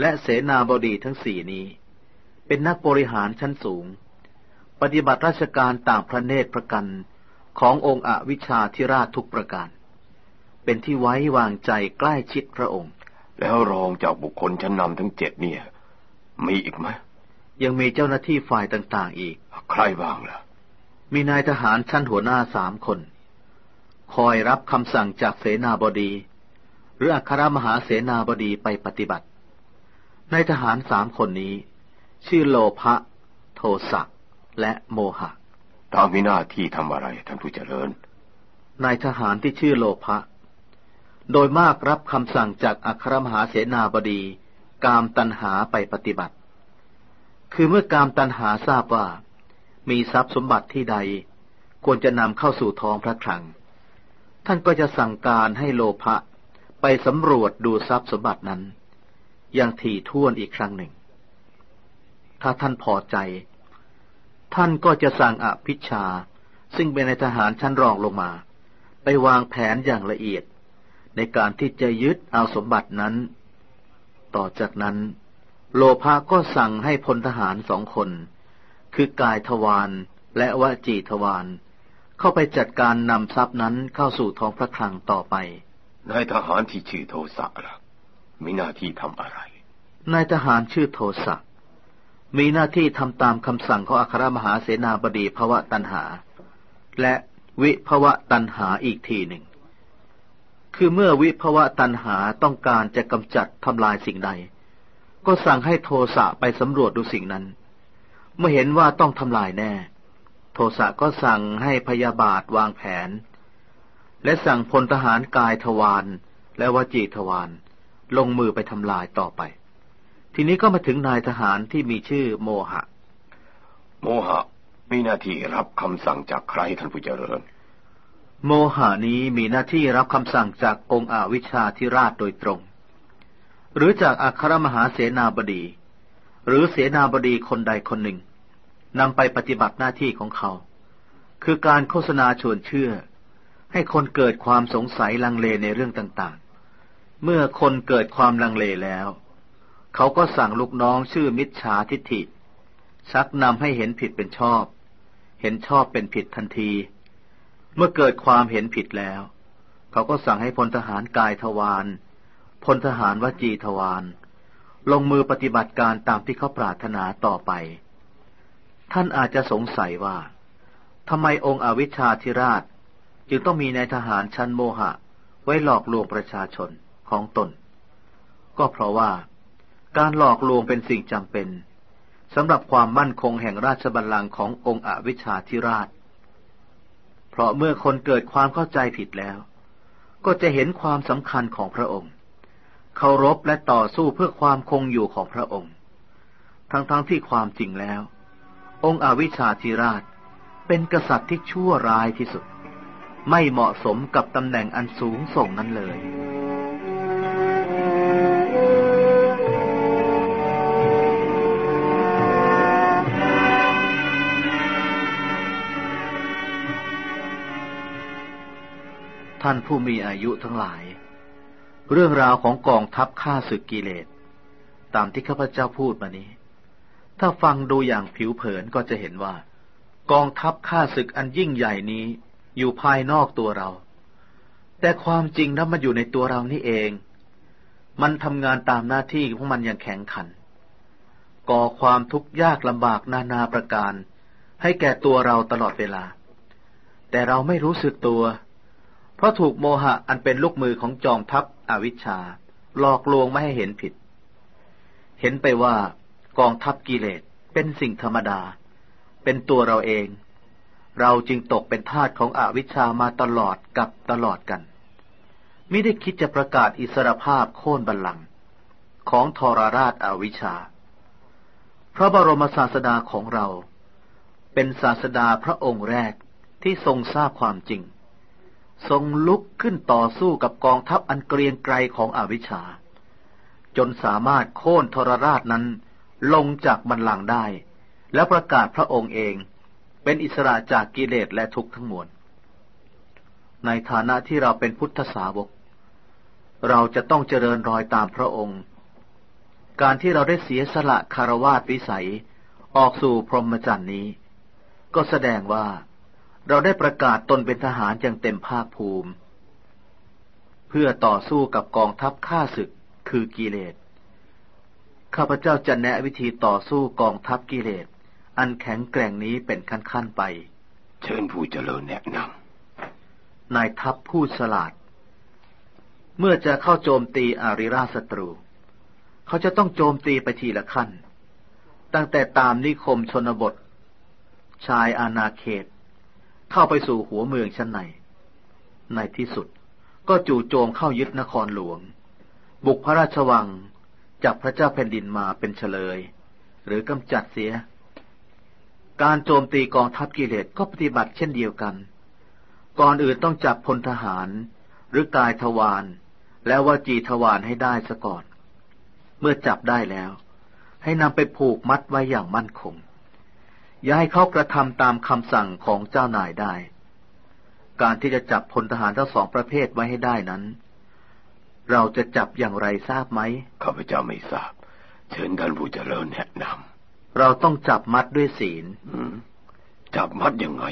และเสนาบดีทั้งสี่นี้ เป็นนักบริหารชั้นสูง ปฏิบัติราชการตามพระเนตรพระกันขององค์อวิชชาธิราชทุกประการ เป็นที่ไว้วางใจใกล้ชิดพระองค์ แล้วรองจากบุคคลชั้นนำทั้งเจ็ดเนี่ย มีอีกไหมยังมีเจ้าหน้าที่ฝ่ายต่างๆอีก ใครบ้างล่ะ มีนายทหารชั้นหัวหน้าสามคน คอยรับคำสั่งจากเสนาบดี หรืออัครมหาเสนาบดีไปปฏิบัติ นายทหารสามคนนี้ ชื่อโลภะโทสะและโมหะ ตามมีหน้าที่ทำอะไรท่านผู้เจริญ นายทหารที่ชื่อโลภะโดยมากรับคำสั่งจากอัครมหาเสนาบดี กามตันหาไปปฏิบัติ คือเมื่อกามตันหาทราบว่า มีทรัพย์สมบัติที่ใด ควรจะนำเข้าสู่ท้องพระคลัง ท่านก็จะสั่งการให้โลภะไปสำรวจดูทรัพย์สมบัตินั้น อย่างถี่ถ้วนอีกครั้งหนึ่ง ถ้าท่านพอใจ ท่านก็จะสั่งอภิชา ซึ่งเป็นในทหารชั้นรองลงมา ไปวางแผนอย่างละเอียด ในการที่จะยึดเอาสมบัตินั้น ต่อจากนั้น โลภะก็สั่งให้พลทหารสองคน คือกายทวารและวจีทวารเข้าไปจัดการนำทรัพย์นั้นเข้าสู่ท้องพระคลังต่อไปนายทหารที่ชื่อโทสะล่ะ มีหน้าที่ทำอะไร นายทหารชื่อโทสะมีหน้าที่ทำตามคำสั่งของอัครมหาเสนาบดีภวะตันหา และวิภวะตันหาอีกทีหนึ่ง คือเมื่อวิภวะตันหาต้องการจะกำจัดทำลายสิ่งใด ก็สั่งให้โทสะไปสำรวจดูสิ่งนั้น เมื่อเห็นว่าต้องทำลายแน่ โทสะก็สั่งให้พยาบาทวางแผน และสั่งพลทหารกายทวารและวจีทวาร ลงมือไปทำลายต่อไป ทีนี้ก็มาถึงนายทหารที่มีชื่อโมหะ โมหะมีหน้าที่รับคำสั่งจากใครท่านผู้เจริญ โมหานี้มีหน้าที่รับคำสั่งจากองค์อวิชชาธิราชโดยตรง หรือจากอัครมหาเสนาบดี หรือเสนาบดีคนใดคนหนึ่งนำไปปฏิบัติหน้าที่ของเขา คือการโฆษณาชวนเชื่อ ให้คนเกิดความสงสัยลังเลในเรื่องต่างๆ เมื่อคนเกิดความลังเลแล้ว เขาก็สั่งลูกน้องชื่อมิจฉาทิฏฐิ ชักนำให้เห็นผิดเป็นชอบ เห็นชอบเป็นผิดทันที เมื่อเกิดความเห็นผิดแล้ว เขาก็สั่งให้พลทหารกายทวารพลทหารวจีทวารลงมือปฏิบัติการตามที่เขาปรารถนาต่อไป ท่านอาจจะสงสัยว่าทำไมองค์อวิชชาธิราช จึงต้องมีนายทหารชั้นโมหะ ไว้หลอกลวงประชาชน ของตน ก็เพราะว่าการหลอกลวงเป็นสิ่งจำเป็นสำหรับความมั่นคงแห่งราชบัลลังก์ขององค์อวิชชาธิราช เพราะเมื่อคนเกิดความเข้าใจผิดแล้ว ก็จะเห็นความสำคัญของพระองค์ เคารพและต่อสู้เพื่อความคงอยู่ของพระองค์ ทั้งๆทที่ความจริงแล้ว องค์อวิชชาธิราชเป็นกษัตริย์ที่ชั่วร้ายที่สุด ไม่เหมาะสมกับตำแหน่งอันสูงส่งนั้นเลย ท่านผู้มีอายุทั้งหลาย เรื่องราวของกองทัพฆ่าศึกกิเลส ตามที่ข้าพเจ้าพูดมานี้ ถ้าฟังดูอย่างผิวเผินก็จะเห็นว่า กองทัพฆ่าศึกอันยิ่งใหญ่นี้อยู่ภายนอกตัวเรา แต่ความจริงนั้นมันอยู่ในตัวเรานี่เอง มันทำงานตามหน้าที่ของมันอย่างแข็งขัน ก่อความทุกข์ยากลำบากนานาประการ ให้แก่ตัวเราตลอดเวลา แต่เราไม่รู้สึกตัวเเพราะถูกโมหะอันเป็นลูกมือของจอมทัพอวิชชา หลอกลวงไม่ให้เห็นผิด เห็นไปว่ากองทัพกิเลสเป็นสิ่งธรรมดา เป็นตัวเราเอง เราจึงตกเป็นทาสของอวิชชามาตลอดกับตลอดกันไม่ได้คิดจะประกาศอิสรภาพโค่นบัลลังก์ของทรราชอาวิชชาพระบรมศาสดาของเรา เป็นศาสดาพระองค์แรกที่ทรงทราบความจริง ทรงลุกขึ้นต่อสู้กับกองทัพอันเกรียงไกรของอวิชชา จนสามารถโค่นทรราชนั้นลงจากบันลังได้ และประกาศพระองค์เองเป็นอิสระจากกิเลสและทุกข์ทั้งมวล ในฐานะที่เราเป็นพุทธสาวก เราจะต้องเจริญรอยตามพระองค์ การที่เราได้เสียสละคารวาสวิสัยออกสู่พรหมจรรย์นี้ ก็แสดงว่า เราได้ประกาศตนเป็นทหารอย่างเต็มภาคภูมิ เพื่อต่อสู้กับกองทัพข้าศึกคือกิเลส ข้าพเจ้าจะแนะวิธีต่อสู้กองทัพกิเลส อันแข็งแกร่งนี้เป็นขั้นๆไป เชิญผู้เจริญแนะนำ นายทัพผู้ฉลาด เมื่อจะเข้าโจมตีอาริราศัตรู เขาจะต้องโจมตีไปทีละขั้น ตั้งแต่ตามนิคมชนบท ชายอาณาเขต เข้าไปสู่หัวเมืองชั้นใน ในที่สุดก็จู่โจมเข้ายึดนครหลวง บุกพระราชวังจับพระเจ้าแผ่นดินมาเป็นเฉลย หรือกำจัดเสีย การโจมตีกองทัพกิเลสก็ปฏิบัติเช่นเดียวกัน ก่อนอื่นต้องจับพลทหาร หรือกายทวารและวจีทวารให้ได้ซะก่อน เมื่อจับได้แล้ว ให้นำไปผูกมัดไว้อย่างมั่นคง อย่าให้เขากระทำตามคำสั่งของเจ้านายได้ การที่จะจับพลทหารทั้งสองประเภทไว้ให้ได้นั้น เราจะจับอย่างไรทราบไหมข้าพเจ้าไม่ทราบ เชิญท่านผู้เจริญแนะนำเราต้องจับมัดด้วยศีลจับมัดยังไง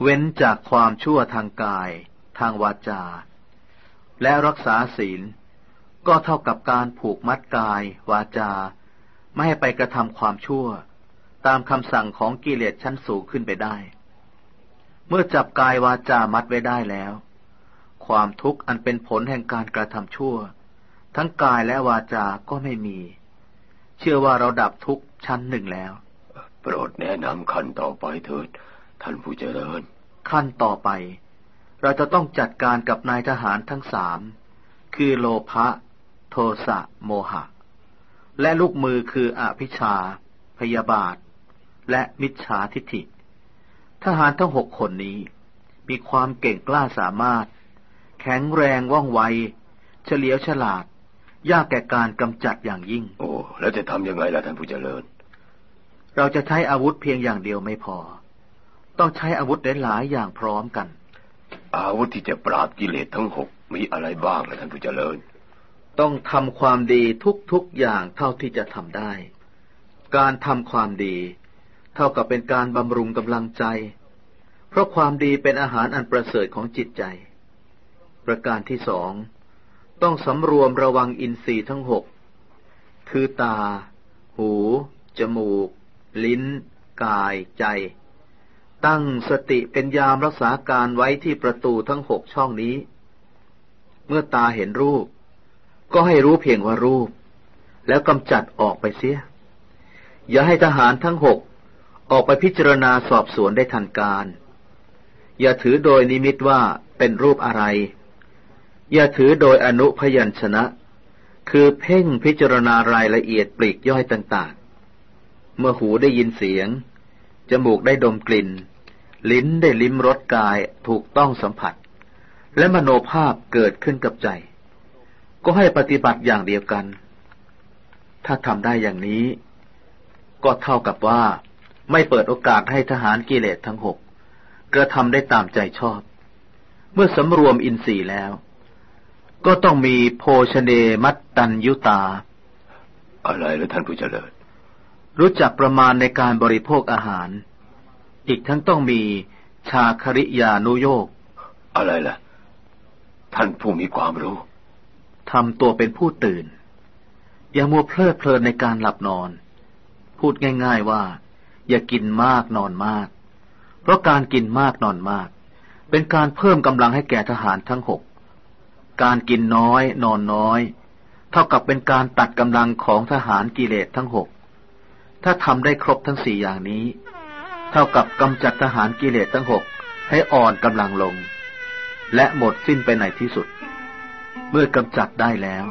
เว้นจากความชั่วทางกาย ทางวาจา และรักษาศีล ก็เท่ากับการผูกมัดกาย วาจา ไม่ให้ไปกระทำความชั่ว ตามคำสั่งของกิเลสชั้นสูงขึ้นไปได้ เมื่อจับกายวาจามัดไว้ได้แล้ว ความทุกข์อันเป็นผลแห่งการกระทำชั่ว ทั้งกายและวาจาก็ไม่มี เชื่อว่าเราดับทุกข์ชั้นหนึ่งแล้ว โปรดแนะนำขั้นต่อไปเถิด ท่านผู้เจริญ ขั้นต่อไป เราจะต้องจัดการกับนายทหารทั้งสามคือโลภะโทสะโมหะ และลูกมือคืออภิชา พยาบาท และมิจฉาทิฏฐิ ทหารทั้งหกคนนี้ มีความเก่งกล้าสามารถ แข็งแรงว่องไว เฉลียวฉลาด ยากแก่การกำจัดอย่างยิ่ง โอ้ แล้วจะทำยังไงล่ะท่านผู้เจริญ เราจะใช้อาวุธเพียงอย่างเดียวไม่พอ ต้องใช้อาวุธหลายอย่างพร้อมกัน อาวุธที่จะปราบกิเลสทั้งหกมีอะไรบ้างล่ะท่านผู้เจริญ ต้องทำความดีทุกๆอย่างเท่าที่จะทำได้ การทำความดี เท่ากับเป็นการบำรุงกำลังใจ เพราะความดีเป็นอาหารอันประเสริฐของจิตใจ ประการที่สองต้องสำรวมระวังอินทรีย์ทั้งหกคือตา หู จมูก ลิ้น กาย ใจ ตั้งสติเป็นยามรักษาการไว้ที่ประตูทั้งหกช่องนี้ เมื่อตาเห็นรูป ก็ให้รู้เพียงว่ารูป แล้วกำจัดออกไปเสีย อย่าให้ทหารทั้งหก ออกไปพิจารณาสอบสวนได้ทันการ อย่าถือโดยนิมิตว่าเป็นรูปอะไร อย่าถือโดยอนุพยัญชนะ คือเพ่งพิจารณารายละเอียดปลีกย่อยต่างๆ เมื่อหูได้ยินเสียง จมูกได้ดมกลิ่น ลิ้นได้ลิ้มรสกายถูกต้องสัมผัส และมโนภาพเกิดขึ้นกับใจ ก็ให้ปฏิบัติอย่างเดียวกัน ถ้าทำได้อย่างนี้ ก็เท่ากับว่า ไม่เปิดโอกาสให้ทหารกิเลสทั้งหกกระทำได้ตามใจชอบ เมื่อสำรวมอินทรีย์แล้ว ก็ต้องมีโภชเนมัตตัญยุตา อะไรแล้วท่านผู้เจริญ รู้จักประมาณในการบริโภคอาหาร อีกทั้งต้องมีชาคริยานุโยก อะไรล่ะ ท่านผู้มีความรู้ทำตัวเป็นผู้ตื่น อย่ามัวเพลิดเพลินในการหลับนอน พูดง่าย ๆว่า อย่ากินมากนอนมาก เพราะการกินมากนอนมาก เป็นการเพิ่มกำลังให้แก่ทหารทั้งหก การกินน้อยนอนน้อย เท่ากับเป็นการตัดกำลังของทหารกิเลสทั้งหก ถ้าทำได้ครบทั้งสี่อย่างนี้ เท่ากับกำจัดทหารกิเลสทั้งหกให้อ่อนกำลังลง และหมดสิ้นไปในที่สุด เมื่อกำจัดได้แล้ว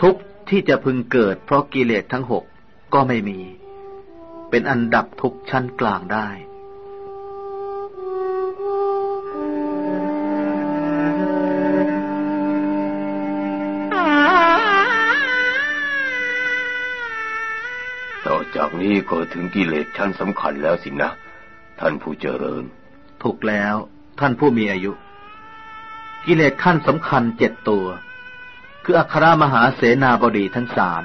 ทุกที่จะพึงเกิดเพราะกิเลสทั้งหกก็ไม่มี เป็นอันดับทุกชั้นกลางได้จากนี้ก็ถึงกิเลสชั้นสำคัญแล้วสินะ ท่านผู้เจริญ ถูกแล้วท่านผู้มีอายุ กิเลสขั้นสำคัญเจ็ดตัว คืออัครมหาเสนาบดีทั้งสาม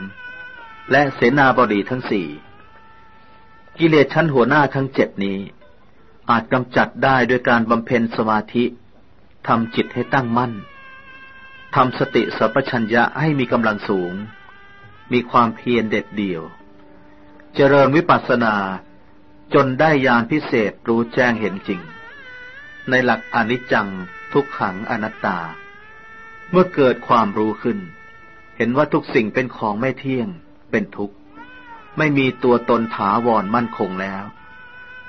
และเสนาบดีทั้งสี่ กิเลสชั้นหัวหน้าทั้งเจ็ดนี้ อาจกำจัดได้โดยการบำเพ็ญสมาธิทำจิตให้ตั้งมั่นทำสติสัพพัญญะให้มีกำลังสูง มีความเพียรเด็ดเดี่ยว เจริญวิปัสสนาจนได้ญาณพิเศษรู้แจ้งเห็นจริง ในหลักอนิจจังทุกขังอนัตตา เมื่อเกิดความรู้ขึ้น เห็นว่าทุกสิ่งเป็นของไม่เที่ยงเป็นทุกข์ ไม่มีตัวตนถาวรมั่นคงแล้ว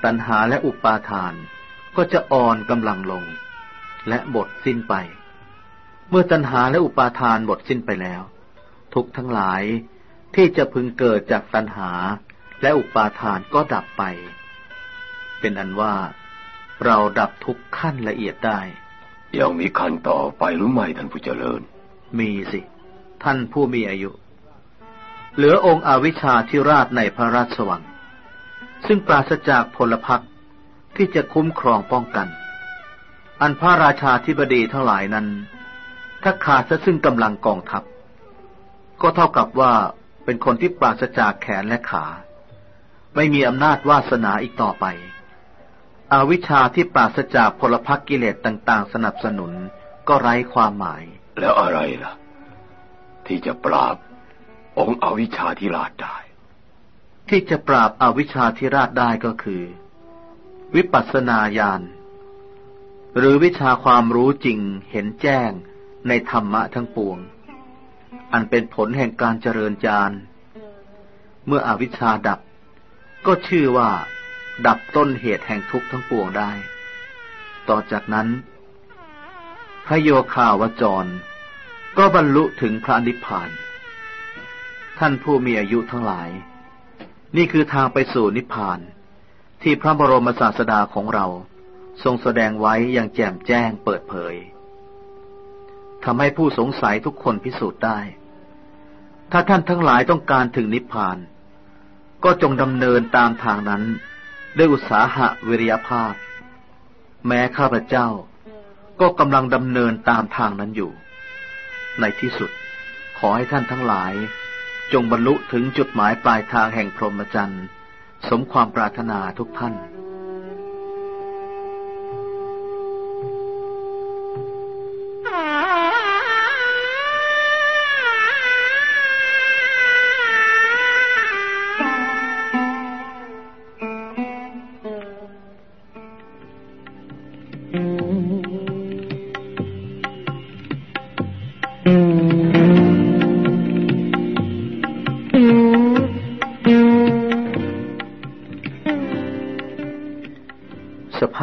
ตัณหาและอุปาทานก็จะอ่อนกำลังลง และหมดสิ้นไป เมื่อตัณหาและอุปาทานหมดสิ้นไปแล้ว ทุกทั้งหลายที่จะพึงเกิดจากตัณหาและอุปาทานก็ดับไป เป็นอันว่าเราดับทุกขั้นละเอียดได้ ยังมีขั้นต่อไปหรือไม่ท่านผู้เจริญ มีสิ ท่านผู้มีอายุ เหลือองค์อวิชชาที่ราชในพระราชวัง ซึ่งปราศจากพลพรรคที่จะคุ้มครองป้องกัน อันพระราชาธิบดีทั้งหลายนั้น ถ้าขาดซะซึ่งกำลังกองทัพ ก็เท่ากับว่าเป็นคนที่ปราศจากแขนและขา ไม่มีอำนาจวาสนาอีกต่อไป อวิชชาที่ปราศจากพลพรรคกิเลสต่าง ๆ สนับสนุนก็ไร้ความหมาย แล้วอะไรล่ะ ที่จะปราบ องค์อวิชชาที่ราชได้ ที่จะปราบอาวิชชาที่ราชได้ก็คือ วิปัสสนาญาณหรือวิชาความรู้จริงเห็นแจ้งในธรรมะทั้งปวง อันเป็นผลแห่งการเจริญญาณเมื่ออวิชชาดับ ก็ชื่อว่าดับต้นเหตุแห่งทุกข์ทั้งปวงได้ ต่อจากนั้น พระโยคาวจร ก็บรรลุถึงพระนิพพาน ท่านผู้มีอายุทั้งหลาย นี่คือทางไปสู่นิพพาน ที่พระบรมศาสดาของเรา ทรงแสดงไว้อย่างแจ่มแจ้งเปิดเผยทำให้ผู้สงสัยทุกคนพิสูจน์ได้ ถ้าท่านทั้งหลายต้องการถึงนิพพาน ก็จงดำเนินตามทางนั้น ด้วยอุตสาหะวิริยภาพ แม้ข้าพเจ้า ก็กำลังดำเนินตามทางนั้นอยู่ ในที่สุดขอให้ท่านทั้งหลาย จงบรรลุถึงจุดหมายปลายทางแห่งพรหมจรรย์ สมความปรารถนาทุกท่าน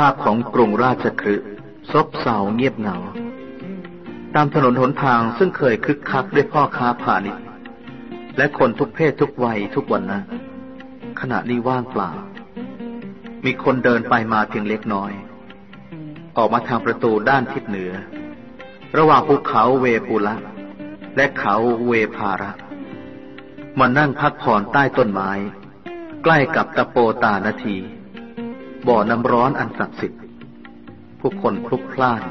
าพของกรุงราชคฤห์ซบเซาเงียบเหงา ตามถนนหนทางซึ่งเคยคึกคักด้วยพ่อค้าพาณิชย์ และคนทุกเพศทุกวัยทุกวันนะขณะนี้ว่างเปล่า มีคนเดินไปมาเพียงเล็กน้อย ออกมาทางประตูด้านทิศเหนือ ระหว่างภูเขาเวปุละ และเขาเวภาระมานั่งพักผ่อนใต้ต้นไม้ ใกล้กับตะโปตานาที บ่อน้ำร้อนอันศักดิ์สิทธิ์ผู้คนพลุกพล่าน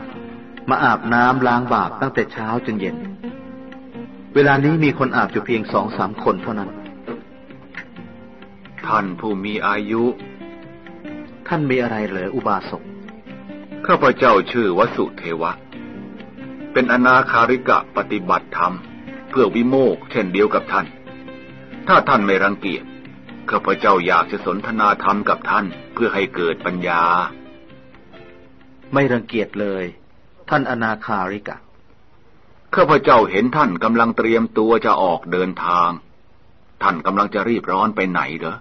มาอาบน้ำล้างบาปตั้งแต่เช้าจนเย็น เวลานี้มีคนอาบอยู่เพียงสองสามคนเท่านั้น ท่านผู้มีอายุ ท่านมีอะไรเหรออุบาสกข้าพเจ้าชื่อวสุเทวะ เป็นอนาคาริกะปฏิบัติธรรม เพื่อวิโมกเช่นเดียวกับท่าน ถ้าท่านไม่รังเกียจ ข้าพเจ้าอยากจะสนทนาธรรมกับท่านเพื่อให้เกิดปัญญา ไม่รังเกียจเลย ท่านอนาคาริกะ ข้าพเจ้าเห็นท่านกำลังเตรียมตัวจะออกเดินทาง ท่านกำลังจะรีบร้อนไปไหนเหรอ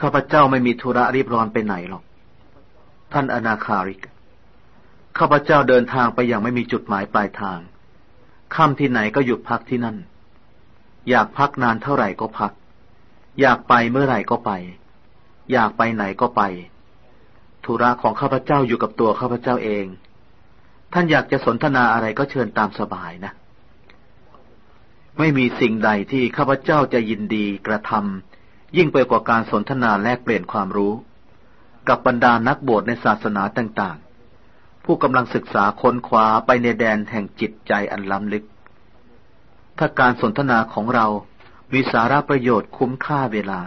ข้าพเจ้าไม่มีธุระรีบร้อนไปไหนหรอก ท่านอนาคาริกข้าพเจ้าเดินทางไปอย่างไม่มีจุดหมายปลายทางค่ำที่ไหนก็หยุดพักที่นั่น อยากพักนานเท่าไหร่ก็พัก อยากไปเมื่อไหร่ก็ไป อยากไปไหนก็ไป ธุระของข้าพเจ้าอยู่กับตัวข้าพเจ้าเอง ท่านอยากจะสนทนาอะไรก็เชิญตามสบายนะ ไม่มีสิ่งใดที่ข้าพเจ้าจะยินดีกระทำยิ่งไปกว่าการสนทนาแลกเปลี่ยนความรู้ กับบรรดานักบวชในศาสนาต่างๆ ผู้กำลังศึกษาค้นคว้าไปในแดนแห่งจิตใจอันล้ำลึก ถ้าการสนทนาของเรา มีสาระประโยชน์คุ้มค่าเวลา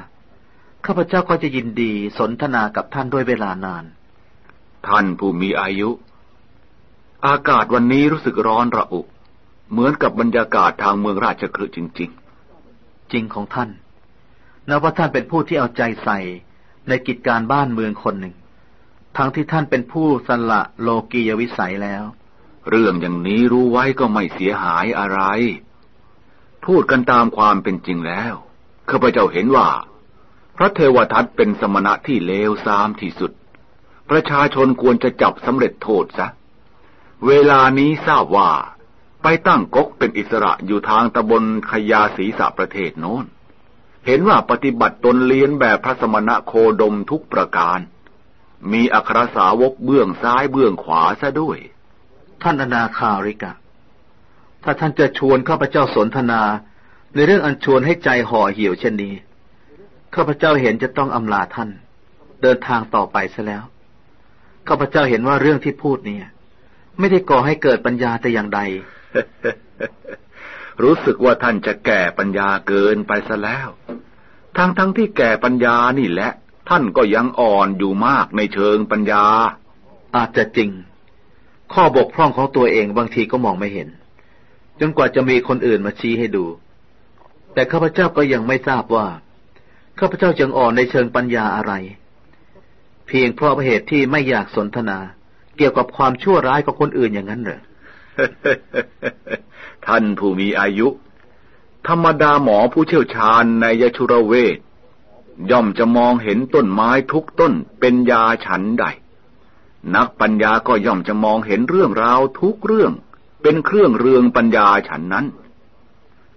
ข้าพเจ้าก็จะยินดีสนทนากับท่านด้วยเวลานาน ท่านผู้มีอายุ อากาศวันนี้รู้สึกร้อนระอุ เหมือนกับบรรยากาศทางเมืองราชคฤห์จริง ๆ จริงของท่านนับว่าท่านเป็นผู้ที่เอาใจใส่ในกิจการบ้านเมืองคนหนึ่ง ทั้งที่ท่านเป็นผู้สละโลกียวิสัยแล้ว เรื่องอย่างนี้รู้ไว้ก็ไม่เสียหายอะไร พูดกันตามความเป็นจริงแล้วข้าพเจ้าเห็นว่า พระเทวทัตเป็นสมณะที่เลวทรามที่สุด ประชาชนควรจะจับสำเร็จโทษซะ เวลานี้ทราบว่าไปตั้งกกเป็นอิสระอยู่ทางตะบนขยาศีสะประเทศโน้น เห็นว่าปฏิบัติตนเลียนแบบพระสมณะโคดมทุกประการ มีอัครสาวกเบื้องซ้ายเบื้องขวาซะด้วย ท่านอนาคาริกะ ถ้าท่านจะชวนข้าพเจ้าสนทนา ในเรื่องอันชวนให้ใจห่อเหี่ยวเช่นนี้ข้าพเจ้าเห็นจะต้องอำลาท่าน เดินทางต่อไปซะแล้วข้าพเจ้าเห็นว่าเรื่องที่พูดเนี่ย ไม่ได้ก่อให้เกิดปัญญาแต่อย่างใด รู้สึกว่าท่านจะแก่ปัญญาเกินไปซะแล้วทั้งทั้งที่แก่ปัญญานี่แหละ ท่านก็ยังอ่อนอยู่มากในเชิงปัญญา อาจจะจริง ข้อบกพร่องของตัวเองบางทีก็มองไม่เห็น จนกว่าจะมีคนอื่นมาชี้ให้ดู แต่ข้าพเจ้าก็ยังไม่ทราบว่า ข้าพเจ้าจึงอ่อนในเชิงปัญญาอะไร เพียงเพราะเหตุที่ไม่อยากสนทนา เกี่ยวกับความชั่วร้ายของคนอื่นอย่างนั้นเหรอท่านผู้มีอายุ ธรรมดาหมอผู้เชี่ยวชาญในยชุรเวทย่อมจะมองเห็นต้นไม้ทุกต้นเป็นยาฉันใด นักปัญญาก็ย่อมจะมองเห็นเรื่องราวทุกเรื่อง เป็นเครื่องเรืองปัญญาฉันนั้น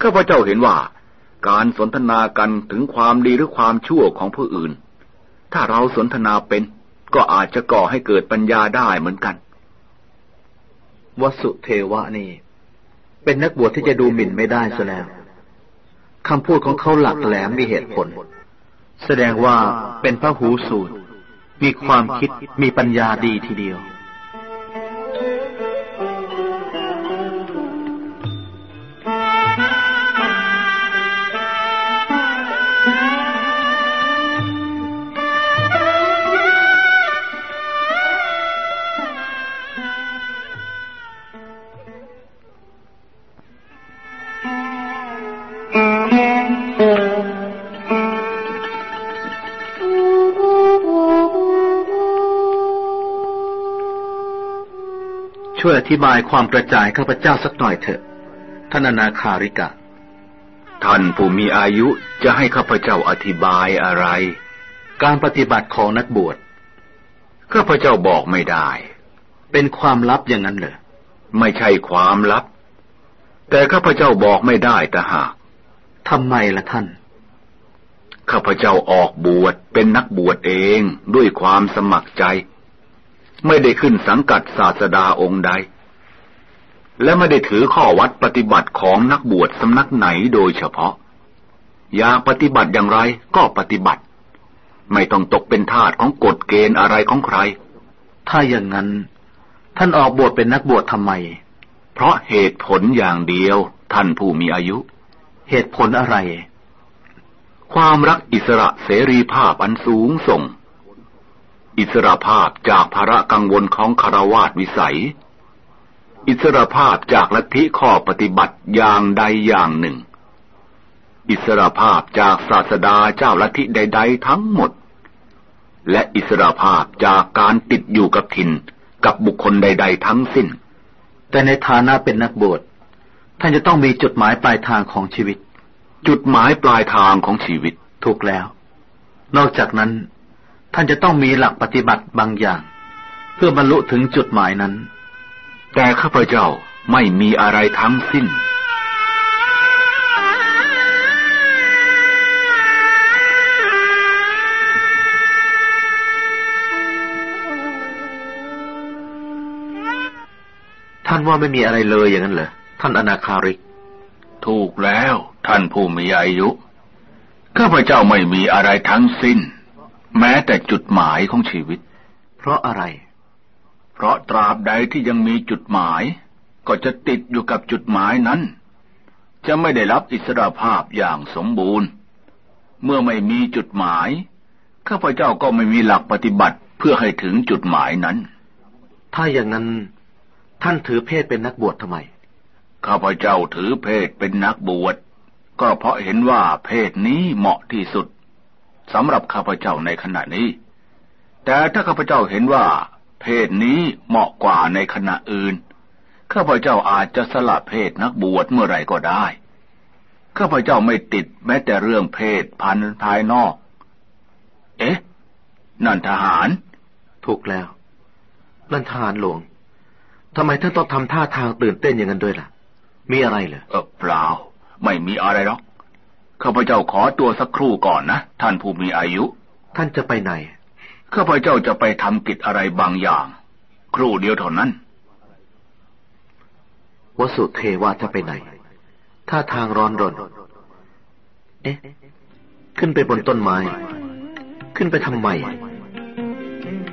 ข้าพเจ้าเห็นว่า การสนทนากันถึงความดีหรือความชั่วของผู้อื่น ถ้าเราสนทนาเป็น ก็อาจจะก่อให้เกิดปัญญาได้เหมือนกัน วสุเทวะนี่ เป็นนักบวชที่จะดูหมิ่นไม่ได้ซะแล้วคำพูดของเขาหลักแหลมมีเหตุผล แสดงว่าเป็นพระหูสูตร มีความคิดมีปัญญาดีทีเดียว ช่วยอธิบายความกระจายข้าพเจ้าสักหน่อยเถอะท่านอนาคาริกะ ท่านผู้มีอายุจะให้ข้าพเจ้าอธิบายอะไร การปฏิบัติของนักบวชข้าพเจ้าบอกไม่ได้ เป็นความลับอย่างนั้นเหรอไม่ใช่ความลับ แต่ข้าพเจ้าบอกไม่ได้แต่หากทำไมล่ะท่านข้าพเจ้าออกบวชเป็นนักบวชเองด้วยความสมัครใจ ไม่ได้ขึ้นสังกัดศาสดาองค์ใด และไม่ได้ถือข้อวัดปฏิบัติของนักบวชสำนักไหนโดยเฉพาะ อยากปฏิบัติอย่างไรก็ปฏิบัติ ไม่ต้องตกเป็นทาสของกฎเกณฑ์อะไรของใคร ถ้าอย่างนั้น ท่านออกบวชเป็นนักบวชทำไม เพราะเหตุผลอย่างเดียวท่านผู้มีอายุ เหตุผลอะไร ความรักอิสระเสรีภาพอันสูงส่ง อิสรภาพจากภาระกังวลของคารวาสวิสัย อิสรภาพจากลัทธิข้อปฏิบัติอย่างใดอย่างหนึ่ง อิสรภาพจากศาสดาเจ้าลัทธิใด ๆ ทั้งหมด และอิสรภาพจากการติดอยู่กับถิ่นกับบุคคลใด ๆ ทั้งสิ้น แต่ในฐานะเป็นนักบวชท่านจะต้องมีจุดหมายปลายทางของชีวิต จุดหมายปลายทางของชีวิตถูกแล้ว นอกจากนั้น ท่านจะต้องมีหลักปฏิบัติบางอย่าง เพื่อบรรลุถึงจุดหมายนั้น แต่ข้าพเจ้าไม่มีอะไรทั้งสิ้นท่านว่าไม่มีอะไรเลยอย่างนั้นเหรอท่านอนาคาริก ถูกแล้ว ท่านผู้มีอายุข้าพเจ้าไม่มีอะไรทั้งสิ้น แม้แต่จุดหมายของชีวิต เพราะอะไร เพราะตราบใดที่ยังมีจุดหมาย ก็จะติดอยู่กับจุดหมายนั้นจจะไม่ได้รับอิสรภาพอย่างสมบูรณ์ เมื่อไม่มีจุดหมาย ข้าพเจ้าก็ไม่มีหลักปฏิบัติเพื่อให้ถึงจุดหมายนั้น ถ้าอย่างนั้นท่านถือเพศเป็นนักบวชทำไม ข้าพเจ้าถือเพศเป็นนักบวช ก็เพราะเห็นว่าเพศนี้เหมาะที่สุด สำหรับข้าพเจ้าในขณะนี้ แต่ถ้าข้าพเจ้าเห็นว่า เพศนี้เหมาะกว่าในขณะอื่น ข้าพเจ้าอาจจะสละเพศนักบวชเมื่อไรก็ได้ ข้าพเจ้าไม่ติดแม้แต่เรื่องเพศพันภายนอก เอ๊ะ นั่นทหาร ถูกแล้ว นั่นทหารหลวงทำไมท่านต้องทำท่าทางตื่นเต้นอย่างนั้นด้วยล่ะ มีอะไรเหรอเออเปล่า ไม่มีอะไรหรอก ข้าพเจ้าขอตัวสักครู่ก่อนนะ ท่านผู้มีอายุ ท่านจะไปไหน ข้าพเจ้าจะไปทำกิจอะไรบางอย่าง ครู่เดียวเท่านั้น วสุเทวาจะไปไหน ท่าทางร้อนรน เอ๊ะ ขึ้นไปบนต้นไม้ ขึ้นไปทำไม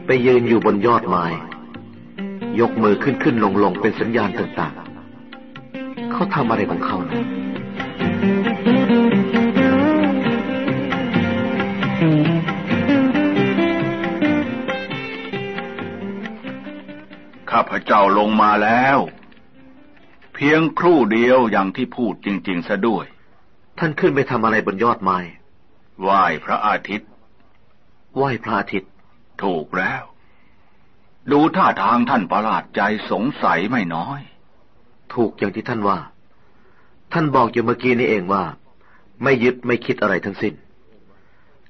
ไปยืนอยู่บนยอดไม้ ยกมือขึ้นขึ้นลงลงเป็นสัญญาณต่างๆ เขาทำอะไรของเขานะ ข้าพเจ้าลงมาแล้ว เพียงครู่เดียวอย่างที่พูดจริง ๆ ซะด้วย ท่านขึ้นไปทำอะไรบนยอดไม้ไหว้พระอาทิตย์ไหว้พระอาทิตย์ ถูกแล้ว ดูท่าทางท่านประหลาดใจสงสัยไม่น้อย ถูกอย่างที่ท่านว่า ท่านบอกอยู่เมื่อกี้นี้เองว่า ไม่ยึดไม่คิดอะไรทั้งสิ้น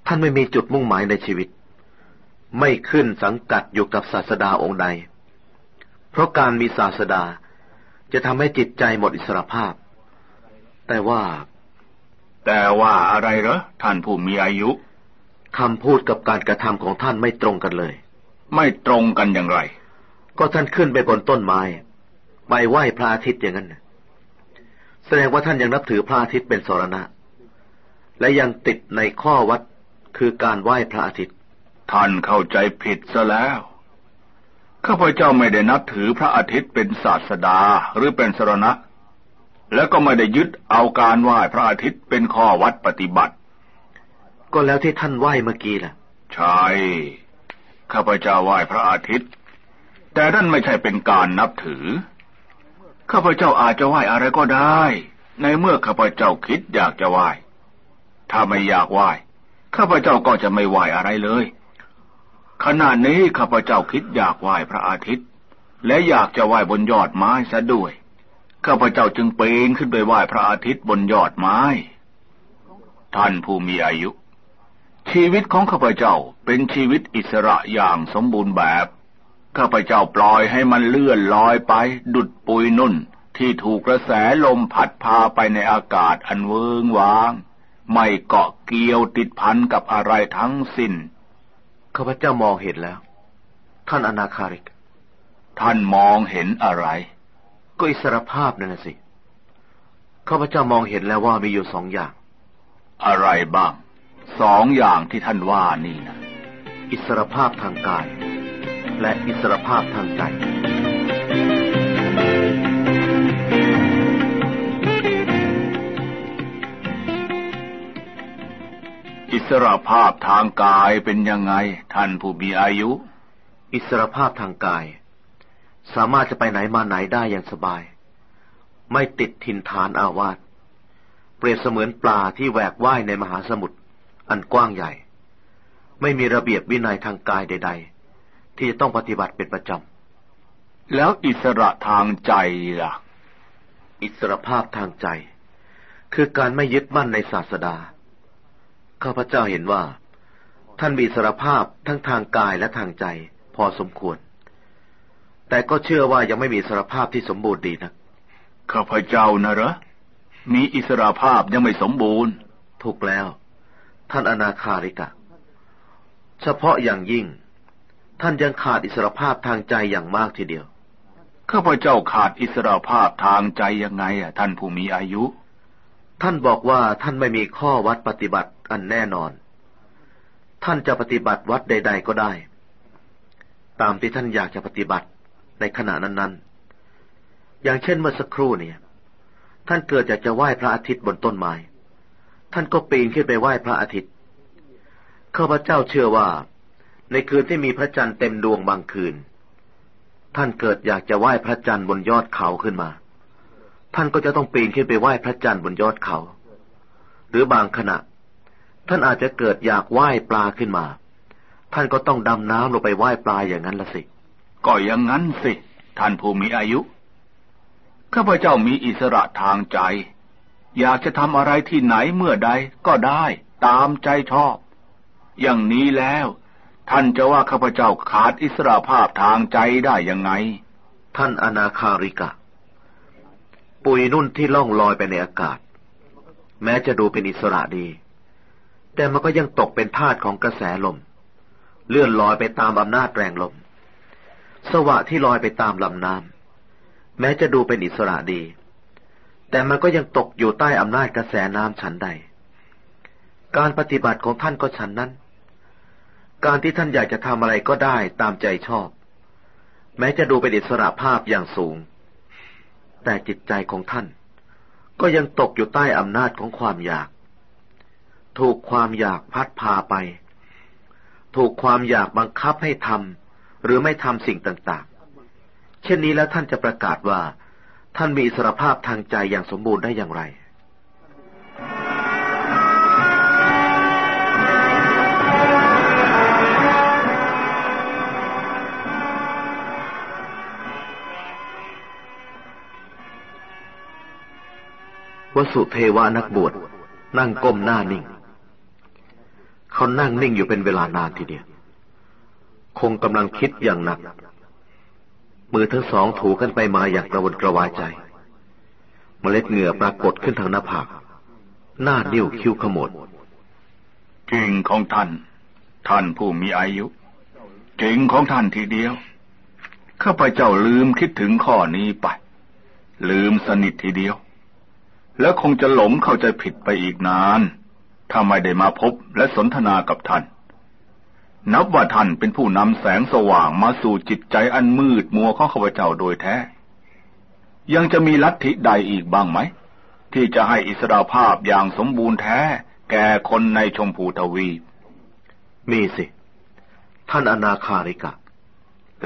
ท่านไม่มีจุดมุ่งหมายในชีวิต ไม่ขึ้นสังกัดอยู่กับศาสดาองค์ใด เพราะการมีศาสดาจะทำให้จิตใจหมดอิสรภาพ แต่ว่า แต่ว่าอะไรเหรอท่านผู้มีอายุคำพูดกับการกระทำของท่านไม่ตรงกันเลย ไม่ตรงกันอย่างไร ก็ท่านขึ้นไปบนต้นไม้ไปไหว้พระอาทิตย์อย่างนั้นแสดงว่าท่านยังนับถือพระอาทิตย์เป็นสรณะ และยังติดในข้อวัดคือการไหว้พระอาทิตย์ ท่านเข้าใจผิดซะแล้ว ข้าพเจ้าไม่ได้นับถือพระอาทิตย์เป็นศาสดาหรือเป็นสรณะ และก็ไม่ได้ยึดเอาการไหว้พระอาทิตย์เป็นข้อวัดปฏิบัติ ก็แล้วที่ท่านไหว้เมื่อกี้ล่ะ ใช่ ข้าพเจ้าไหว้พระอาทิตย์ แต่นั่นไม่ใช่เป็นการนับถือ ข้าพเจ้าอาจจะไหว้อะไรก็ได้ ในเมื่อข้าพเจ้าคิดอยากจะไหว้ ถ้าไม่อยากไหว้ ข้าพเจ้าก็จะไม่ไหว้อะไรเลย ขณะนี้ข้าพเจ้าคิดอยากไหว้พระอาทิตย์ และอยากจะไหว้บนยอดไม้ซะด้วยข้าพเจ้าจึงปีนขึ้นไปไหว้พระอาทิตย์บนยอดไม้ ท่านผู้มีอายุ ชีวิตของข้าพเจ้าเป็นชีวิตอิสระอย่างสมบูรณ์แบบ ข้าพเจ้าปล่อยให้มันเลื่อนลอยไป ดุดปุยนุ่นที่ถูกกระแสลมพัดพาไปในอากาศอันเวิงว้าง ไม่เกาะเกี่ยวติดพันกับอะไรทั้งสิน้น ข้าพเจ้ามองเห็นแล้ว ท่านอนาคาริก ท่านมองเห็นอะไร ก็อิสรภาพนั่นสิข้าพเจ้ามองเห็นแล้วว่ามีอยู่สองอย่าง อะไรบ้าง สองอย่างที่ท่านว่านี่นะ อิสรภาพทางกาย และอิสรภาพทางใจ อิสรภาพทางกายเป็นยังไง ท่านผู้มีอายุ อิสรภาพทางกาย สามารถจะไปไหนมาไหนได้อย่างสบาย ไม่ติดถิ่นฐานอาวาสเปรียบเสมือนปลาที่แหวกว่ายในมหาสมุทรอันกว้างใหญ่ ไม่มีระเบียบวินัยทางกายใด ๆ ที่จะต้องปฏิบัติเป็นประจำ แล้วอิสระทางใจล่ะ อิสรภาพทางใจ คือการไม่ยึดมั่นในศาสดา ข้าพเจ้าเห็นว่า ท่านมีอิสรภาพทั้งทางกายและทางใจพอสมควร แต่ก็เชื่อว่ายังไม่มีอิสรภาพที่สมบูรณ์ดีนะข้าพเจ้านะเหรอมีอิสรภาพยังไม่สมบูรณ์ ถูกแล้ว ท่านอนาคาริกะ เฉพาะอย่างยิ่ง ท่านยังขาดอิสรภาพทางใจอย่างมากทีเดียว ข้าพเจ้าขาดอิสรภาพทางใจยังไงอะท่านผู้มีอายุ ท่านบอกว่าท่านไม่มีข้อวัดปฏิบัติ อันแน่นอน ท่านจะปฏิบัติวัดใด ๆ ก็ได้ ตามที่ท่านอยากจะปฏิบัติในขณะนั้น ๆ อย่างเช่นเมื่อสักครู่เนี่ย ท่านเกิดจากจะไหว้พระอาทิตย์บนต้นไม้ ท่านก็ปีนขึ้นไปไหว้พระอาทิตย์ ข้าพเจ้าเชื่อว่า ในคืนที่มีพระจันทร์เต็มดวงบางคืน ท่านเกิดอยากจะไหว้พระจันทร์บนยอดเขาขึ้นมา ท่านก็จะต้องปีนขึ้นไปไหว้พระจันทร์บนยอดเขา หรือบางขณะ ท่านอาจจะเกิดอยากไหว้ปลาขึ้นมา ท่านก็ต้องดำน้ำลงไปไหว้ปลาอย่างนั้นละสิ ก็อย่างนั้นสิ ท่านผู้มีอายุ ข้าพเจ้ามีอิสระทางใจ อยากจะทำอะไรที่ไหนเมื่อใดก็ได้ตามใจชอบ อย่างนี้แล้ว ท่านจะว่าข้าพเจ้าขาดอิสระภาพทางใจได้ยังไง ท่านอนาคาริกะ ปุยนุ่นที่ล่องลอยไปในอากาศ แม้จะดูเป็นอิสระดี แต่มันก็ยังตกเป็นทาสของกระแสลม เลื่อนลอยไปตามอำนาจแรงลม สวะที่ลอยไปตามลำน้ำแม้จะดูเป็นอิสระดี แต่มันก็ยังตกอยู่ใต้อำนาจกระแสน้ำฉันใด การปฏิบัติของท่านก็ฉันนั้น การที่ท่านอยากจะทำอะไรก็ได้ตามใจชอบ แม้จะดูเป็นอิสระภาพอย่างสูง แต่จิตใจของท่าน ก็ยังตกอยู่ใต้อำนาจของความอยาก ถูกความอยากพัดพาไป ถูกความอยากบังคับให้ทำหรือไม่ทำสิ่งต่างๆ เช่นนี้แล้วท่านจะประกาศว่า ท่านมีอิสรภาพทางใจอย่างสมบูรณ์ได้อย่างไรวสุเทวานักบวชนั่งก้มหน้านิ่ง เขานั่งนิ่งอยู่เป็นเวลานานทีเดียว คงกำลังคิดอย่างหนัก มือทั้งสองถูกันไปมาอย่างกระวนกระวายใจ เมล็ดเหงื่อปรากฏขึ้นทางหน้าผาก หน้านิ้วคิ้วขมวดเก่งของท่าน ท่านผู้มีอายุเก่งของท่านทีเดียว ข้าพเจ้าลืมคิดถึงข้อนี้ไป ลืมสนิททีเดียว แล้วคงจะหลงเข้าใจผิดไปอีกนาน ถ้าไม่ได้มาพบและสนทนากับท่าน นับว่าท่านเป็นผู้นำแสงสว่างมาสู่จิตใจอันมืดมัวของข้าพเจ้าโดยแท้ ยังจะมีลัทธิใดอีกบ้างไหม ที่จะให้อิสราภาพอย่างสมบูรณ์แท้ แก่คนในชมพูทวีปมีสิ ท่านอนาคาริกะ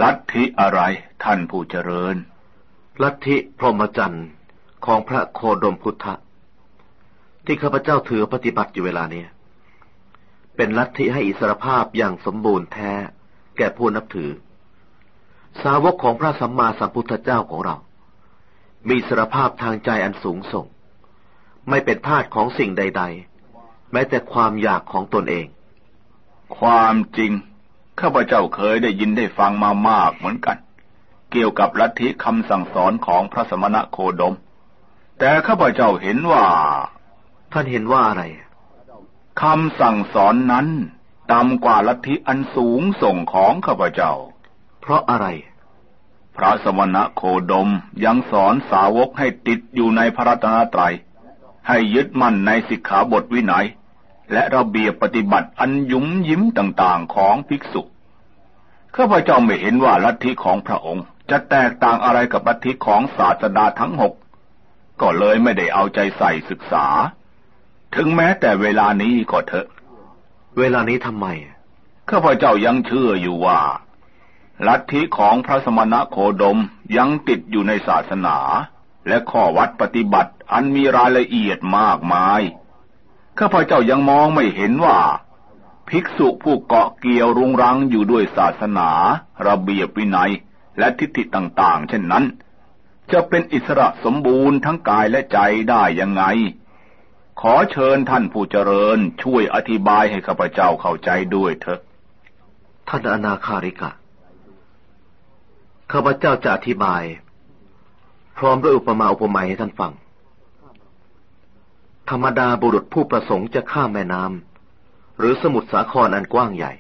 ลัทธิอะไรท่านผู้เจริญ ลัทธิพรหมจรรย์ของพระโคดมพุทธะ ที่ข้าพเจ้าถือปฏิบัติอยู่เวลานี้เป็นลัทธิให้อิสรภาพอย่างสมบูรณ์แท้ แก่ผู้นับถือ สาวกของพระสัมมาสัมพุทธเจ้าของเรา มีสรภาพทางใจอันสูงส่ง ไม่เป็นทาสของสิ่งใด ๆ แม้แต่ความอยากของตนเอง ความจริง ข้าพเจ้าเคยได้ยินได้ฟังมามากเหมือนกัน เกี่ยวกับลัทธิคำสั่งสอนของพระสมณะโคดม แต่ข้าพเจ้าเห็นว่า ท่านเห็นว่าอะไรคำสั่งสอนนั้นต่ำกว่าลัทธิอันสูงส่งของข้าพเจ้า เพราะอะไร พระสมณะโคดมยังสอนสาวกให้ติดอยู่ในพระรัตนตรัย ให้ยึดมั่นในสิกขาบทวินัย และระเบียบปฏิบัติอันยุ้มยิ้มต่างๆของภิกษุ ข้าพเจ้าไม่เห็นว่าลัทธิของพระองค์ จะแตกต่างอะไรกับลัทธิของศาสดาทั้งหก ก็เลยไม่ได้เอาใจใส่ศึกษา ถึงแม้แต่เวลานี้ก็เถอะ เวลานี้ทำไม ข้าพเจ้ายังเชื่ออยู่ว่า ลัทธิของพระสมณะโคดมยังติดอยู่ในศาสนา และข้อวัดปฏิบัติอันมีรายละเอียดมากมาย ข้าพเจ้ายังมองไม่เห็นว่า ภิกษุผู้เกาะเกี่ยวรุงรังอยู่ด้วยศาสนา ระเบียบวินัยและทิฏฐิต่าง ๆ เช่นนั้น จะเป็นอิสระสมบูรณ์ทั้งกายและใจได้ยังไง ขอเชิญท่านผู้เจริญช่วยอธิบายให้ข้าพเจ้าเข้าใจด้วยเถอะ ท่านอนาคาริกะ ข้าพเจ้าจะอธิบาย พร้อมด้วยอุปมาอุปไมยให้ท่านฟัง ธรรมดาบุรุษผู้ประสงค์จะข้ามแม่น้ำหรือสมุทรสาครอันกว้างใหญ่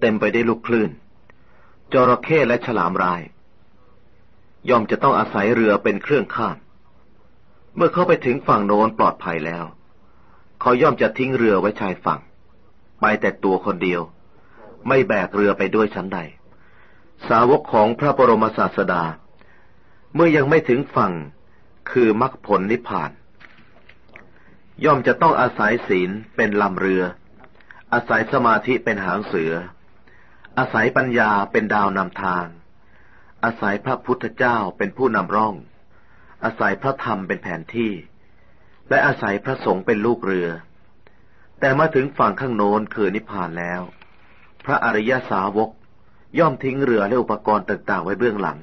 เต็มไปได้วยลูกคลื่น จระเข้และฉลามราย ย่อมจะต้องอาศัยเรือเป็นเครื่องข้าม เมื่อเขาไปถึงฝั่งโน้นปลอดภัยแล้ว เขาย่อมจะทิ้งเรือไว้ชายฝั่ง ไปแต่ตัวคนเดียว ไม่แบกเรือไปด้วยชั้นใด สาวกของพระบรมศาสดา เมื่อยังไม่ถึงฝั่งคือมรรคผลนิพพาน ย่อมจะต้องอาศัยศีลเป็นลำเรือ อาศัยสมาธิเป็นหางเสือ อาศัยปัญญาเป็นดาวนำทาง อาศัยพระพุทธเจ้าเป็นผู้นำร่อง อาศัยพระธรรมเป็นแผนที่ และอาศัยพระสงฆ์เป็นลูกเรือ แต่มาถึงฝั่งข้างโน้นคือนิพพานแล้ว พระอริยสาวกย่อมทิ้งเรือและอุปกรณ์ต่างๆ ไว้เบื้องหลัง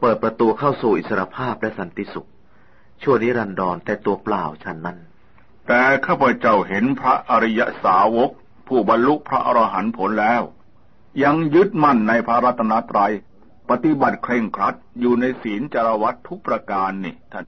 เปิดประตูเข้าสู่อิสรภาพและสันติสุข ชั่วนิรันดรแต่ตัวเปล่าฉันนั้น แต่ข้าพเจ้าเห็นพระอริยสาวก ผู้บรรลุพระอรหันต์ผลแล้ว ยังยึดมั่นในพระรัตนตรัย ปฏิบัติเคร่งครัดอยู่ในศีลจารวัตทุกประการนี่ท่าน